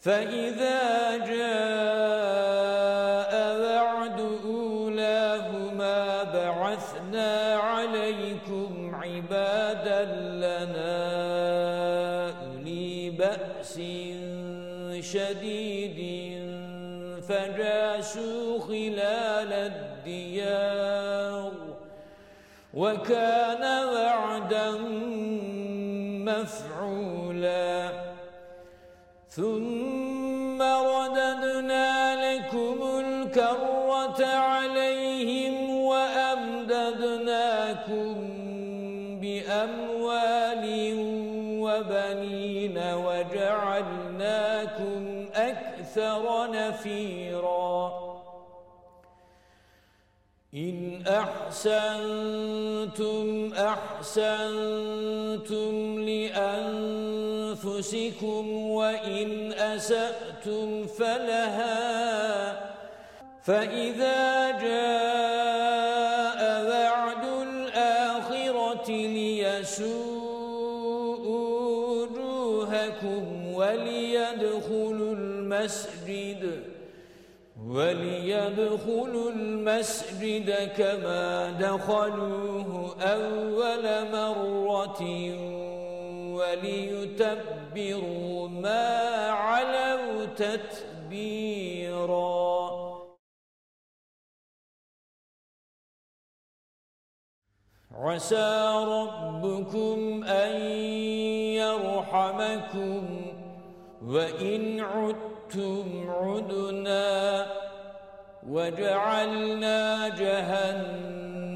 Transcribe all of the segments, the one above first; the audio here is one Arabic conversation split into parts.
فإذا جاء وعد أولاهما بعثنا عليكم عبادا لنا أولي بأس شديد فجاسوا خلال الديار وكان وعدا مفعولا ثم رددنا لكم الكرة عليهم وأمددناكم بأموال وبنين وجعلناكم أكثر نفيراً. إن أحسنتم أحسنتم لأنفسكم وإن أسأتم فلها فإذا جاء بعد الآخرة ليسوء وجوهكم وليدخلوا المسجد وليدخلوا المسجد كما دخلوه أول مرة وليتبروا ما علوا تتبيرا. عسى ربكم أن يرحمكم وإن عدتم عدنا وجعلنا جهنم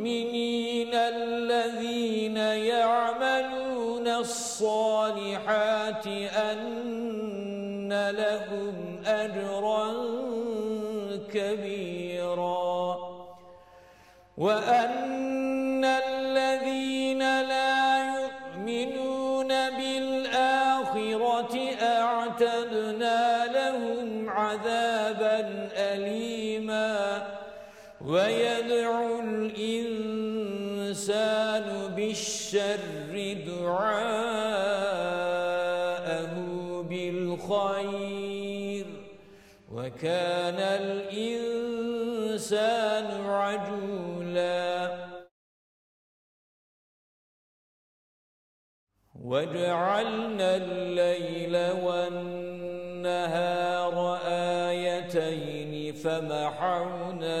المؤمنين الذين يعملون الصالحات أن لهم أجرا كبيرا وأن وكان الإنسان عجولا. وجعلنا الليل والنهار آيتين فمحونا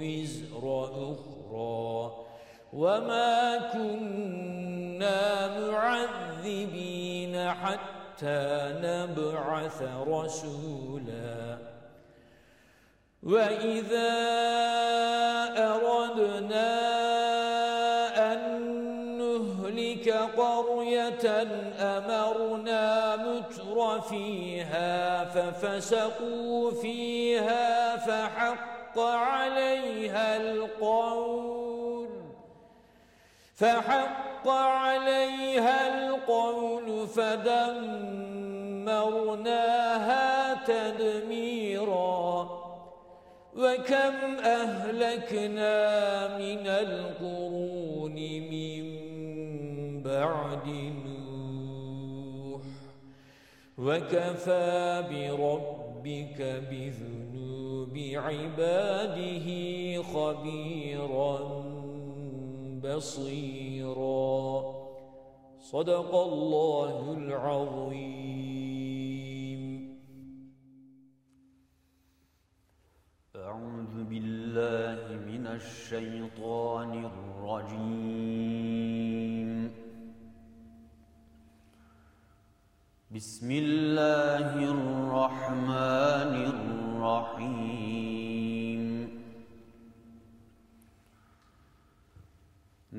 وزر أخرى وما كنا معذبين حتى نبعث رسولا وإذا أردنا أن نهلك قرية أمرنا متر فيها ففسقوا فيها فحق عليها القول. فحق عليها القول فدمرناها تدميرا. وكم أهلكنا من القرون من بعد نوح. وكفى بربك بذنوب عباده خبيرا بصيرا. صدق الله العظيم. أعوذ بالله من الشيطان الرجيم. بسم الله الرحمن الرحيم.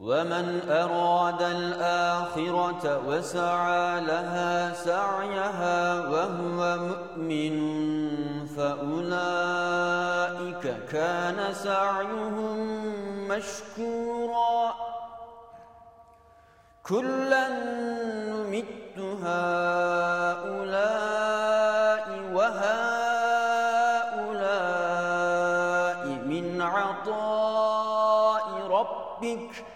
ومن أراد الآخرة وسعى لها سعيها وهو مؤمن فأولئك كان سعيهم مشكورا. كلا نمت هؤلاء وهؤلاء من عطاء ربك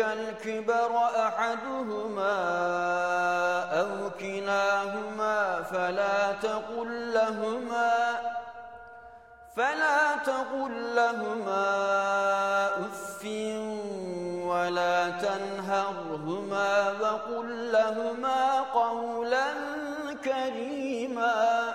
عندك الكبر أحدهما أو كلاهما فلا تقل لهما فلا تقل لهما أف ولا تنهرهما وقل لهما قولا كريما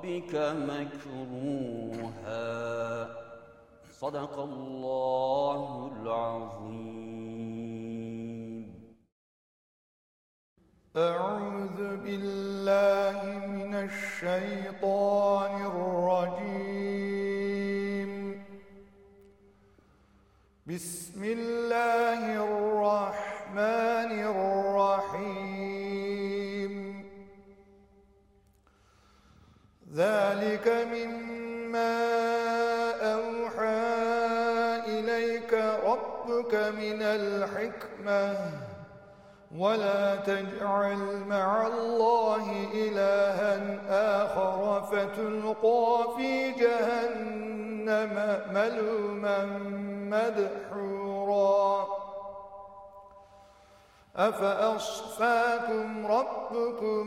ربك مكروها. صدق الله العظيم. أعوذ بالله من الشيطان الرجيم. بسم الله الرحمن الرحيم. ذلك مما أوحى إليك ربك من الحكمة. ولا تجعل مع الله إلها آخر فتلقى في جهنم ملوما مدحورا. أفأصفاكم ربكم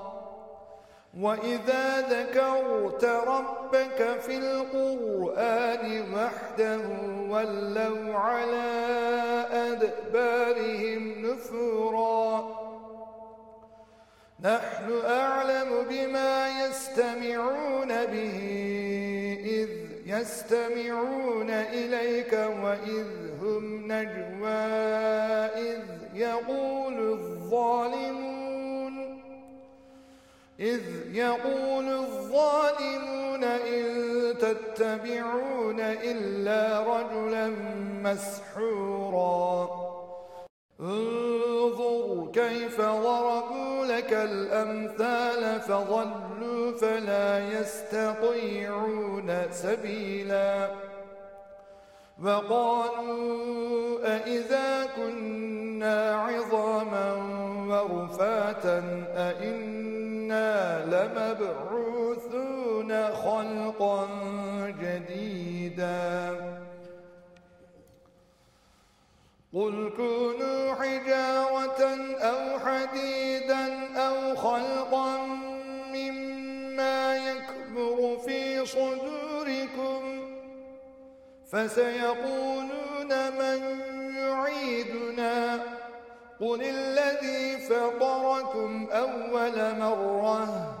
وإذا ذكرت ربك في القرآن وحده ولوا على أدبارهم نفورا نحن أعلم بما يستمعون به إذ يستمعون إليك وإذ هم نجوى إذ يقول الظالمون إذ يقول الظالمون إن تتبعون إلا رجلا مسحورا. انظر كيف ضربوا لك الأمثال فضلوا فلا يستطيعون سبيلا. وقالوا أئذا كنا عظاما ورفاتا أئنا لمبعوثون خلقا جديدا. قل كونوا حجارة أو حديدا أو خلقا مما يكبر في صدوركم فسيقولون من يعيدنا. قل الذي فطركم أول مرة.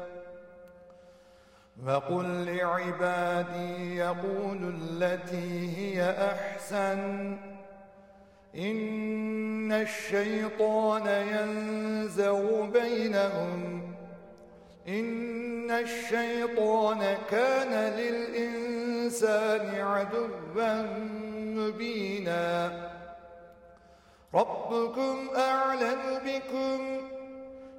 وقل لعبادي يقول التي هي أحسن. إن الشيطان ينزغ بينهم. إن الشيطان كان للإنسان عدوا مبينا. ربكم أعلم بكم.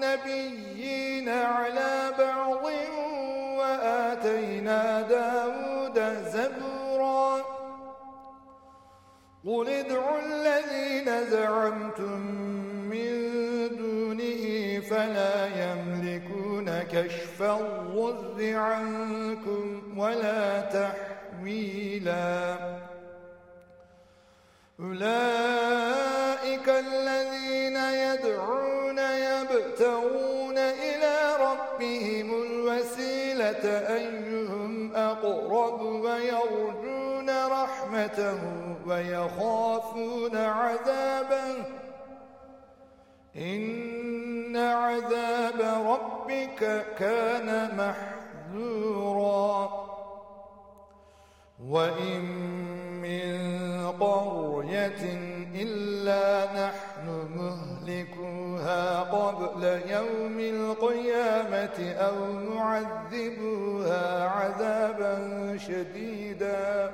النبيين على بعض وآتينا داود زبورا. قل ادعوا الذين زعمتم من دونه فلا يملكون كشف الضر عنكم ولا تحويلا. أولئك الذين أيهم أقرب ويرجون رحمته ويخافون عذابه إن عذاب ربك كان محذورا وإن من قرية إلا نحن مهلكوها قبل يوم القيامة أو معذبوها عذابا شديدا.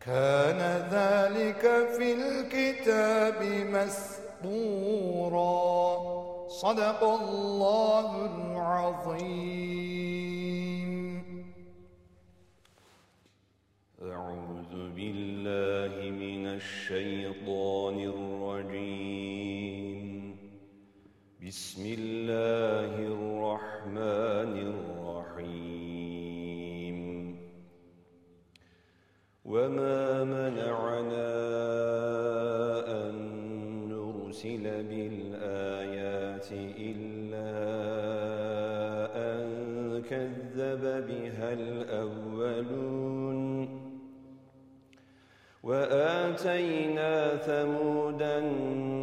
كان ذلك في الكتاب مسطورا. صدق الله العظيم. أعوذ بالله من الشيطان الرجيم. بسم الله الرحمن الرحيم. وما منعنا أن نرسل بالآيات إلا أن كذب بها الأولون. وآتينا ثمود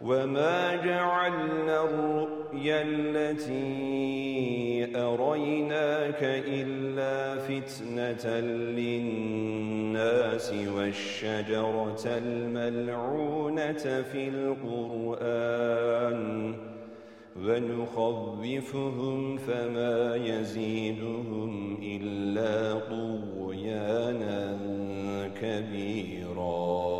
وما جعلنا الرؤيا التي أريناك إلا فتنة للناس والشجرة الملعونة في القرآن ونخوفهم فما يزيدهم إلا طغيانا كبيراً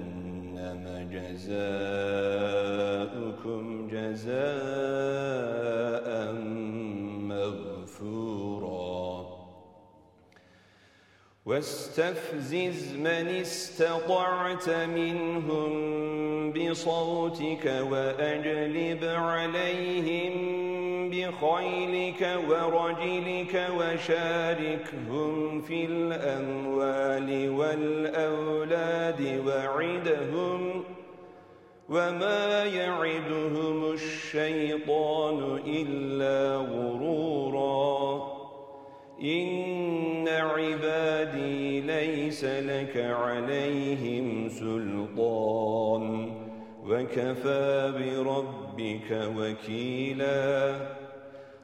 جزاؤكم جزاء مغفورا. واستفزز من استطعت منهم بصوتك وأجلب عليهم بخيلك ورجلك وشاركهم في الأموال والأولاد وعدهم وما يعدهم الشيطان إلا غرورا. إن عبادي ليس لك عليهم سلطان. وكفى بربك وكيلا.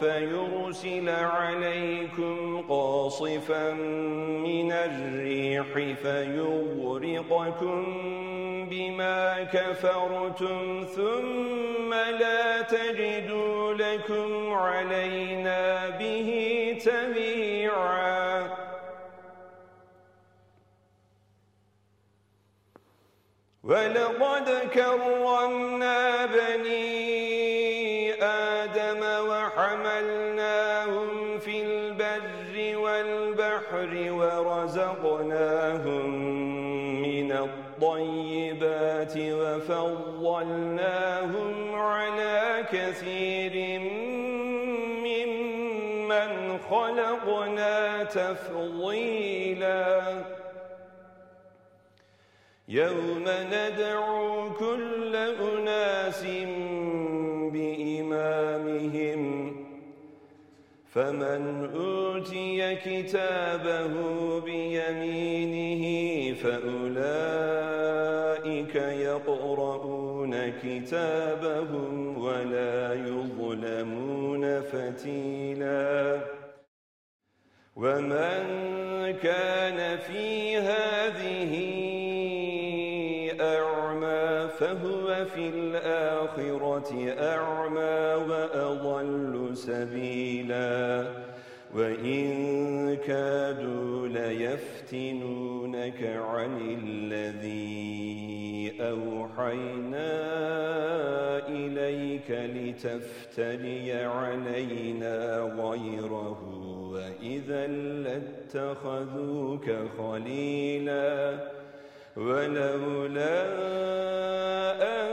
فيرسل عليكم قاصفا من الريح فيغرقكم بما كفرتم ثم لا تجدوا لكم علينا به تبيعا. ولقد كرمنا بني وفضلناهم على كثير ممن خلقنا تفضيلا يوم ندعو كل أناس بإمامهم فمن أوتي كتابه بيمينه فأولئك كتابهم ولا يظلمون فتيلا ومن كان في هذه أعمى فهو في الآخرة أعمى وأضل سبيلا وإن كادوا ليفتنونك عن الذي أوحينا إليك لتفتري علينا غيره وإذا لاتخذوك خليلاً ولولا أن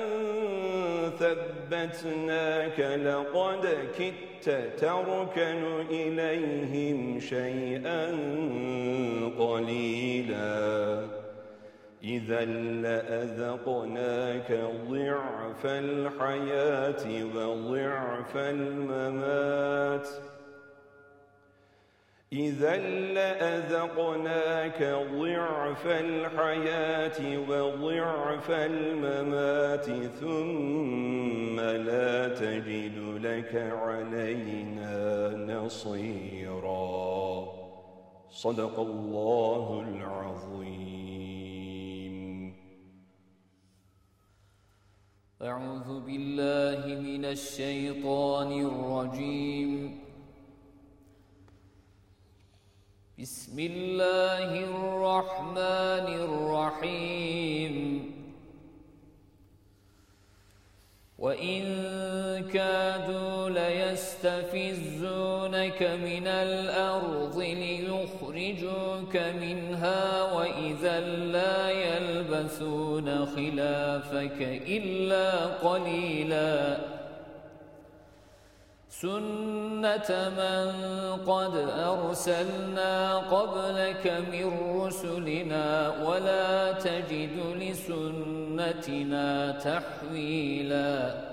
ثبتناك لقد كدت تركن إليهم شيئا قليلا. إذا لأذقناك ضعف الحياة وضعف الممات. إذا لأذقناك ضعف الحياة وضعف الممات ثم لا تجد لك علينا نصيرا. صدق الله العظيم. أعوذ بالله من الشيطان الرجيم. بسم الله الرحمن الرحيم. وإن كادوا ليستفزونك من الأرض ليخرجوا يخرجوك منها وإذا لا يلبثون خلافك إلا قليلا. سنة من قد أرسلنا قبلك من رسلنا ولا تجد لسنتنا تحويلاً.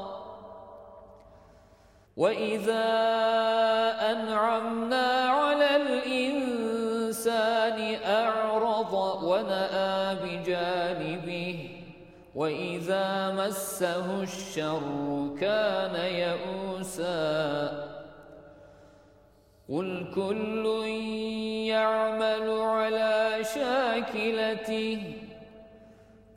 وإذا أنعمنا على الإنسان أعرض ونأى بجانبه وإذا مسه الشر كان يئوسا قل كل يعمل على شاكلته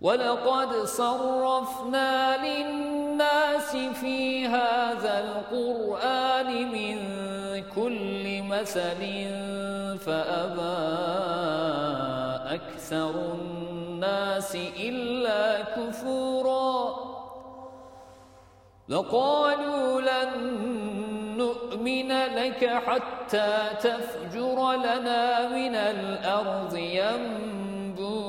ولقد صرفنا للناس في هذا القرآن من كل مثل فأبى أكثر الناس إلا كفورا. وقالوا لن نؤمن لك حتى تفجر لنا من الأرض ينبوعا.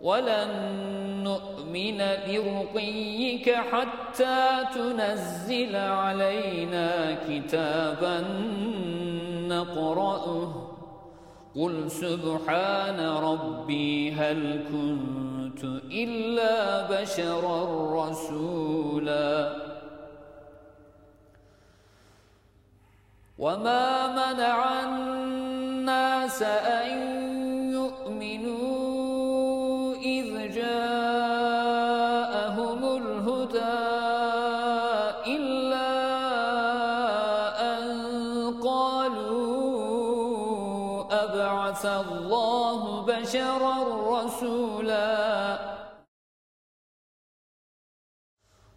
ولن نؤمن لرقيك حتى تنزل علينا كتابا نقرأه. قل سبحان ربي هل كنت إلا بشرا رسولا. وما منع الناس أن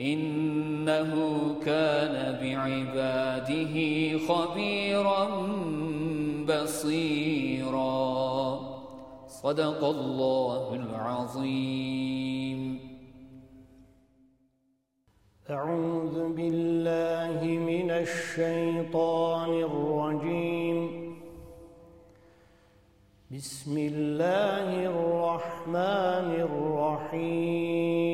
إنه كان بعباده خبيرا بصيرا. صدق الله العظيم. أعوذ بالله من الشيطان الرجيم. بسم الله الرحمن الرحيم.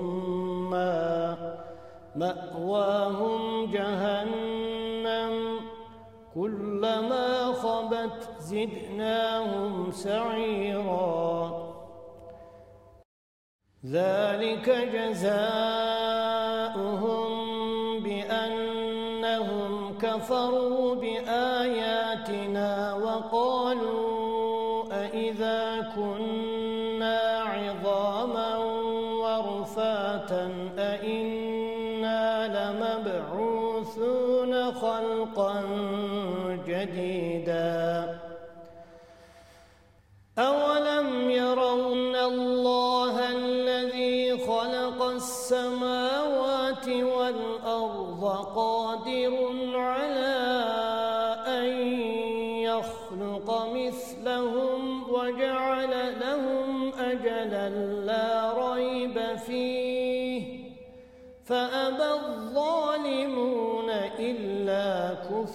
مأواهم جهنم كلما خبت زدناهم سعيرا. ذلك جزاؤهم بأنهم كفروا بآياتنا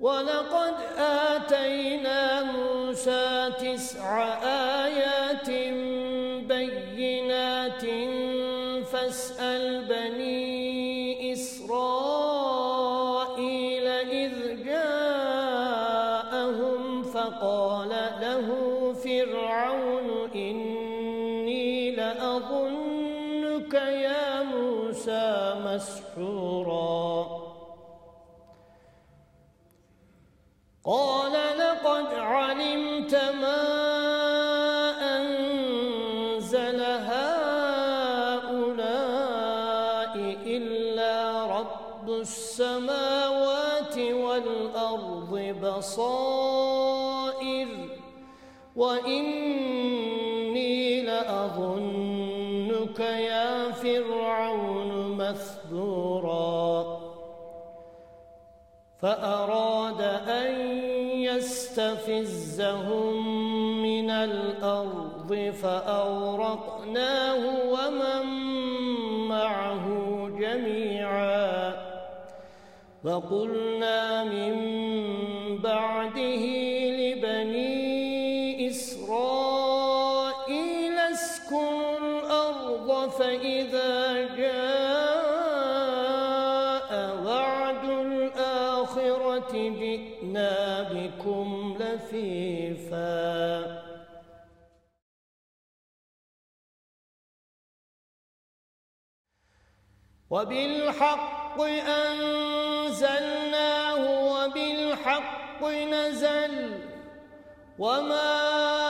ولقد آتينا موسى تسع آيات قال لقد علمت ما فأراد أن يستفزهم من الأرض فأورقناه ومن معه جميعا وقلنا من بعده بكم لفيفا وبالحق أنزلناه وبالحق نزل. وما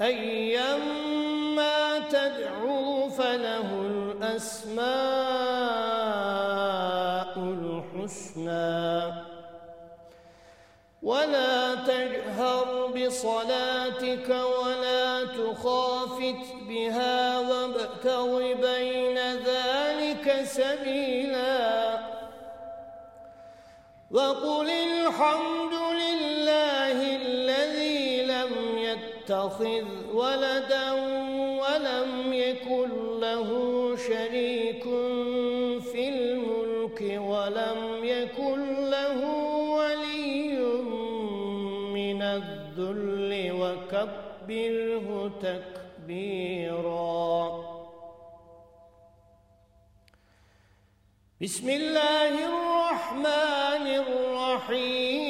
أيما تدعوا فله الأسماء الحسنى. ولا تجهر بصلاتك ولا تخافت بها وابتغ بين ذلك سبيلا. وقل الحمد لله يتخذ ولدا ولم يكن له شريك في الملك ولم يكن له ولي من الذل وكبره تكبيرا. بسم الله الرحمن الرحيم.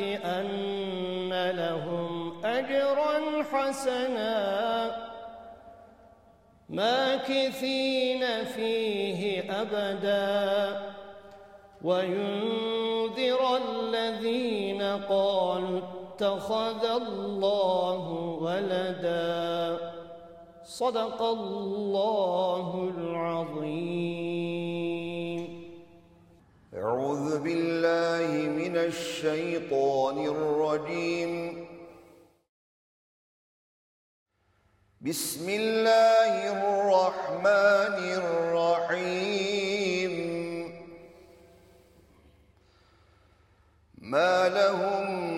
أن لهم أجرا حسنا ماكثين فيه أبدا. وينذر الذين قالوا اتخذ الله ولدا. صدق الله العظيم. بالله من الشيطان الرجيم. بسم الله الرحمن الرحيم. ما لهم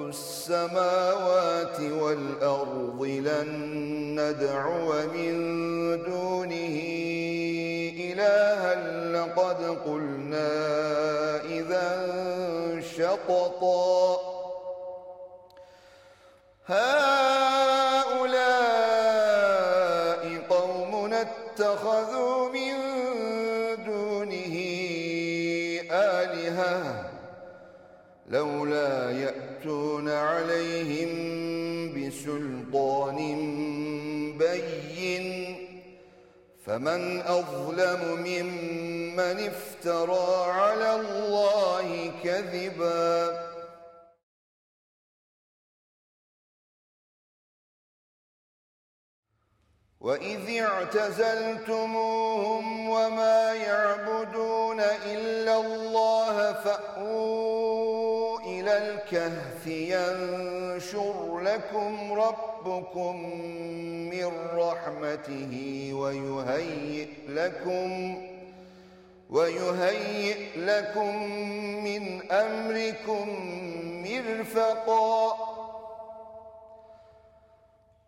السماوات والأرض لن ندعو من دونه إلها لقد قلنا إذا شططا. هؤلاء فمن أظلم ممن افترى على الله كذبا. وإذ اعتزلتموهم وما يعبدون إلا الله فأووا الكهف ينشر لكم ربكم من رحمته ويهيئ لكم ويهيئ لكم من أمركم مرفقا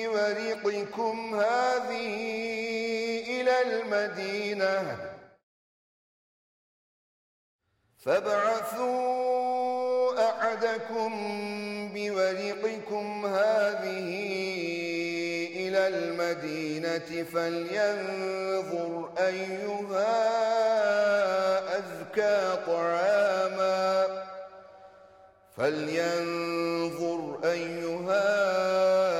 بورقكم هذه إلى المدينة. فابعثوا أحدكم بورقكم هذه إلى المدينة فلينظر أيها أذكى طعاما. فلينظر أيها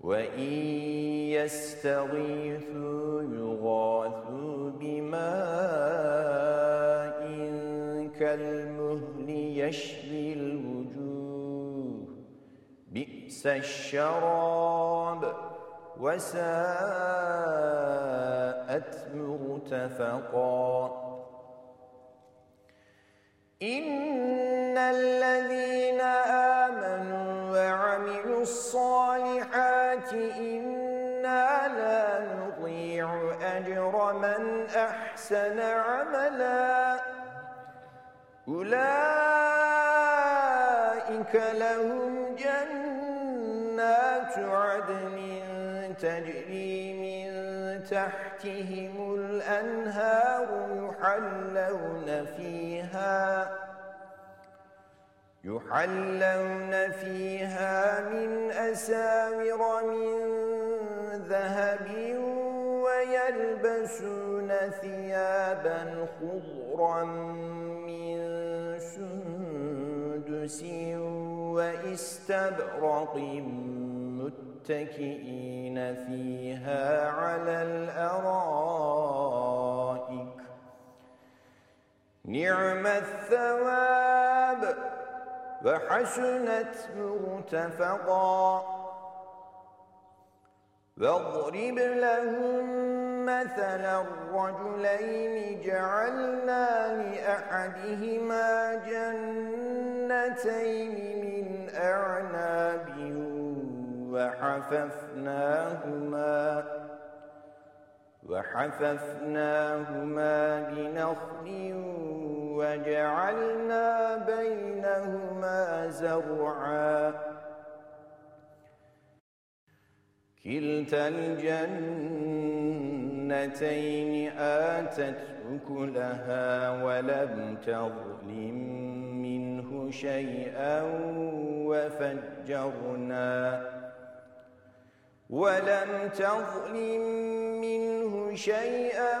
وَإِن يَسْتَغِيثُوا يُغَاثُوا بِمَاءٍ كَالْمُهْلِ يَشْوِي الْوُجُوهَ. بِئْسَ الشَّرَابُ وَسَاءَتْ مُرْتَفَقًا. إِنَّ الَّذِينَ آمَنُوا وَعَمِلُوا الصَّالِحَاتِ إِنَّا لَا نُضِيعُ أَجْرَ مَنْ أَحْسَنَ عَمَلًا. أُولَئِكَ لَهُمْ جَنَّاتُ عَدْنٍ تَجْرِي مِنْ تَحْتِهِمُ الْأَنْهَارُ يُحَلَّوْنَ فِيهَا يحلون فيها من أسامر من ذهب ويلبسون ثيابا خضرا من سندس وإستبرق متكئين فيها على الأرائك. نعم الثواب وحسنت مرتفقا. واضرب لهم مثلا الرجلين جعلنا لأحدهما جنتين من أعناب وحففناهما وحففناهما بنخل وجعلنا بينهما زرعا. كلتا الجنتين آتت أكلها ولم تظلم منه شيئا وفجرنا. ولم تظلم منه شيئا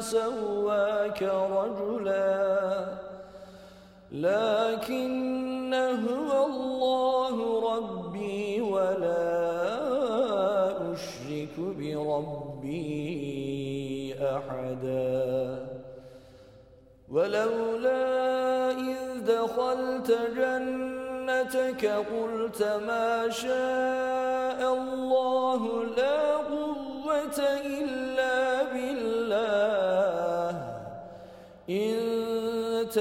سواك رجلا لكن هو الله ربي ولا أشرك بربي أحدا. ولولا إذ دخلت جنتك قلت ما شاء الله لا قوة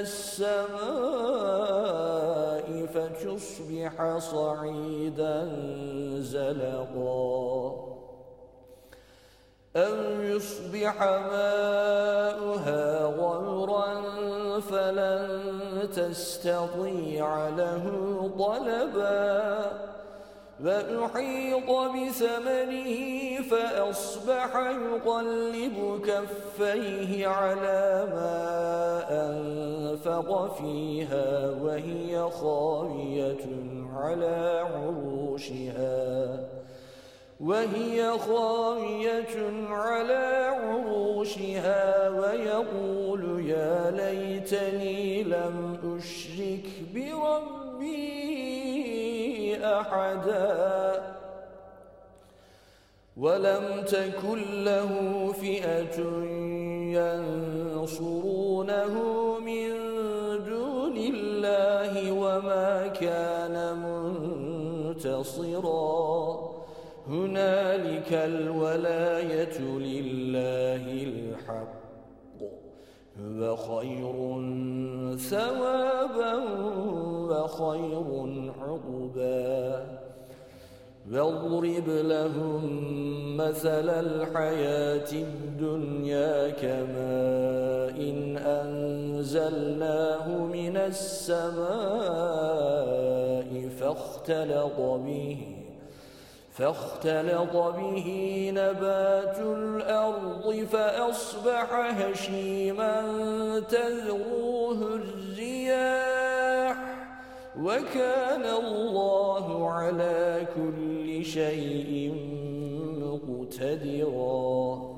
السماء فتصبح صعيدا زلقا. أو يصبح ماؤها غورا فلن تستطيع له طلبا. وأحيط بثمنه فأصبح يقلب كفيه على ما أنفق فيها وهي خاوية على عروشها وهي خاوية على عروشها ويقول يا ليتني لم أشرك بربي أحدا ولم تكن له فئة ينصرونه من وما كان منتصرا. هنالك الولاية لله الحق هو خير ثوابا وخير عقبا. واضرب لهم مثل الحياة الدنيا كماء إن أنزلناه من السماء فاختلط به فاختلط به نبات الأرض فأصبح هشيما تذروه الرياح وكان الله على كل شيء مقتدرا.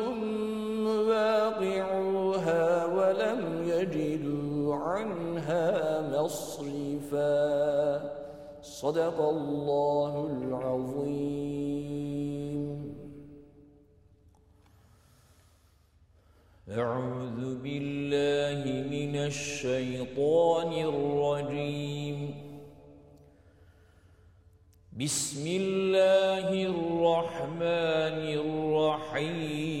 وَلَمْ يَجِدُوا عَنْهَا مَصْرِفًا صدق الله العظيم. أعوذ بالله من الشيطان الرجيم. بسم الله الرحمن الرحيم.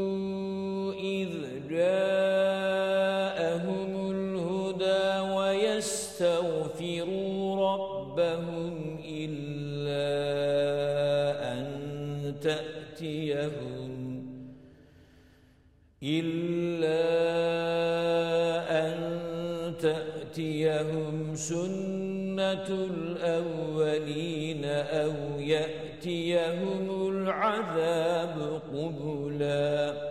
ربهم إلا أن تأتيهم إلا أن تأتيهم سنة الأولين أو يأتيهم العذاب قبلاً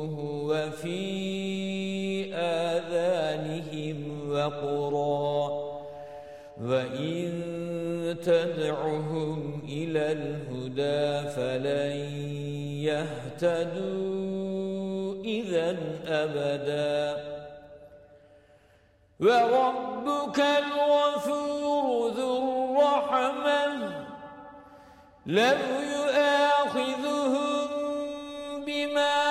وفي آذانهم وقرا وإن تدعهم إلى الهدى فلن يهتدوا إذا أبدا وربك الغفور ذو الرحمة لو يؤاخذهم بما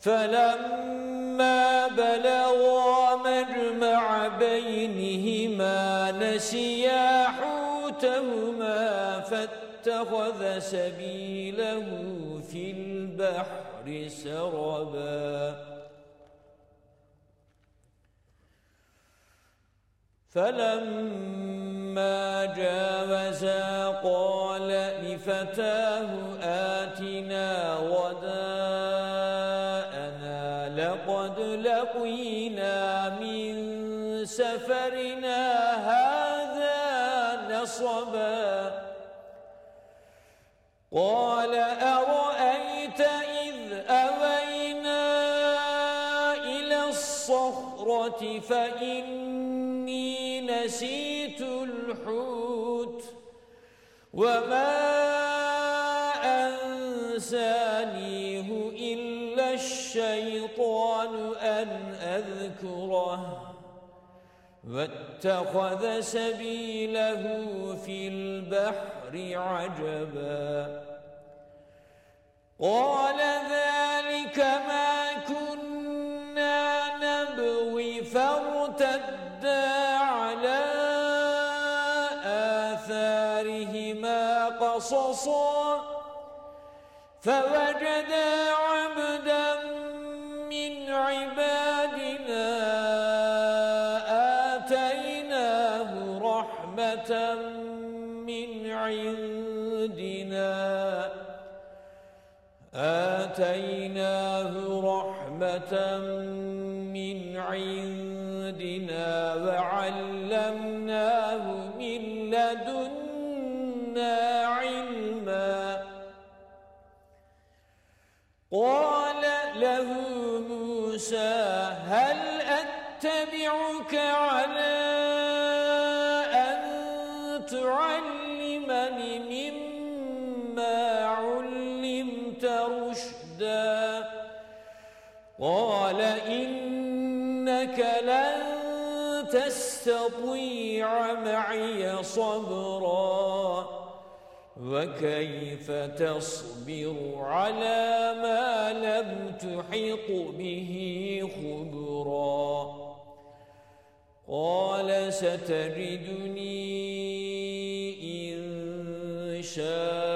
فلما بلغا مجمع بينهما نسيا حوتهما فاتخذ سبيله في البحر سربا. فلما جاوزا قال لفتاه آتنا وداءنا سفرنا هذا نصبا. قال أرأيت إذ أوينا إلى الصخرة فإني نسيت الحوت. وما واتخذ سبيله في البحر عجبا. قال ذلك ما كنا نبغي فارتدا على آثارهما قصصا. فوجدا من عندنا وعلمناه من لدنا علما. قال له موسى هل أتبعك معي صبرا وكيف تصبر على ما لم تحط به خبرا؟ قال ستجدني إن شاء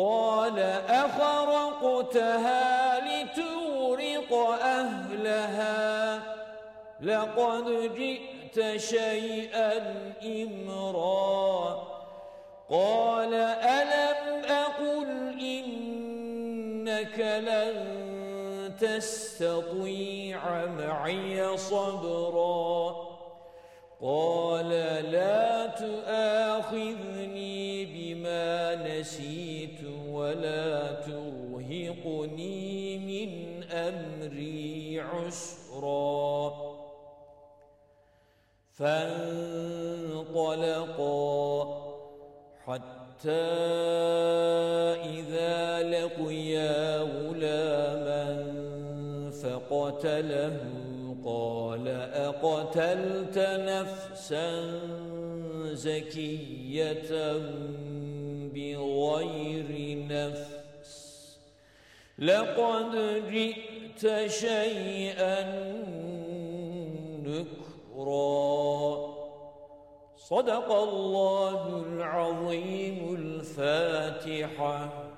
قال أخرقتها لتورق أهلها لقد جئت شيئا إمرا قال ألم أقل إنك لن تستطيع معي صبرا قال لا تؤاخذني ولا ترهقني من أمري عسرا فانطلقا حتى إذا لقيا غلاما فقتله قال أقتلت نفسا زكية بغير نفس. لقد جئت شيئا نكرا. صدق الله العظيم الفاتحة.